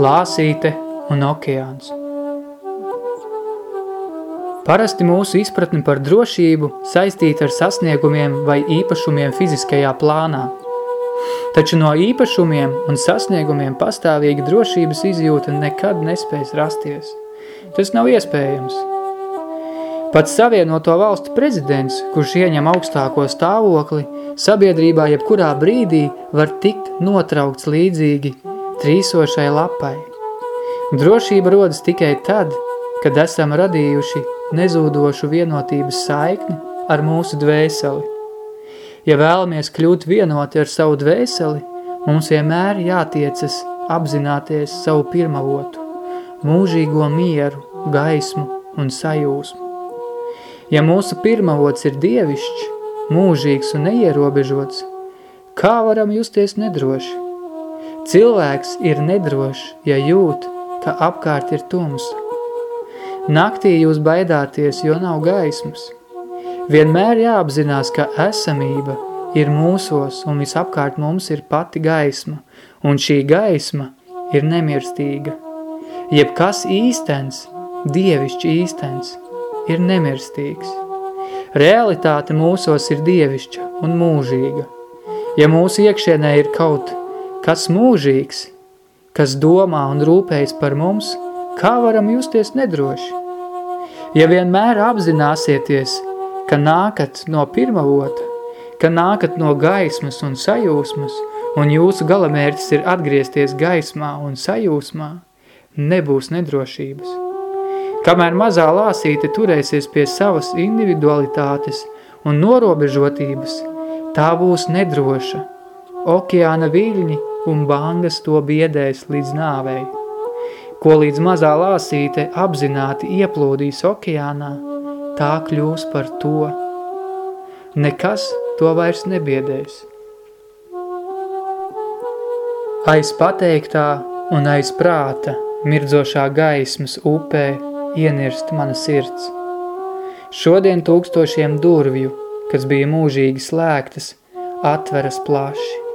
Lāsīte un okeāns. Parasti mūsu izpratne par drošību saistīta ar sasniegumiem vai īpašumiem fiziskajā plānā. Taču no īpašumiem un sasniegumiem pastāvīga drošības izjūta nekad nespējas rasties. Tas nav iespējams. Pats savienoto valstu prezidents, kurš ieņem augstāko stāvokli, sabiedrībā jebkurā brīdī var tikt notraukts līdzīgi trīsošai lapai. Drošība rodas tikai tad, kad esam radījuši nezūdošu vienotības saikni ar mūsu dvēseli. Ja vēlamies kļūt vienoti ar savu dvēseli, mums vienmēr jātiecas apzināties savu pirmavotu, mūžīgo mieru, gaismu un sajūsmu. Ja mūsu pirmavots ir dievišķs, mūžīgs un neierobežots, kā varam justies nedroši? Cilvēks ir nedrošs, ja jūt, ka apkārt ir tums. Naktī jūs baidāties, jo nav gaismas. Vienmēr jāapzinās, ka esamība ir mūsos un visapkārt mums ir pati gaisma, un šī gaisma ir nemirstīga. Jebkas īstens, dievišķi īstens, ir nemirstīgs. Realitāte mūsos ir dievišķa un mūžīga. Ja mūsu iekšienē ir kaut kas mūžīgs, kas domā un rūpējas par mums, kā varam justies nedroši? Ja vienmēr apzināsieties, ka nākat no pirmavota, ka nākat no gaismas un sajūsmas, un jūsu galamērķis ir atgriezties gaismā un sajūsmā, nebūs nedrošības. Kamēr mazā lāsīte turēsies pie savas individualitātes un norobežotības, tā būs nedroša. Okeāna viļņi un bangas to biedēs līdz nāvei. Ko līdz mazā lāsīte apzināti ieplūdīs okeānā, tā kļūs par to. Nekas to vairs nebiedēs. Aiz pateiktā un aiz prāta mirdzošā gaismas upē ienirst mana sirds. Šodien tūkstošiem durvju, kas bija mūžīgi slēgtas, atveras plaši.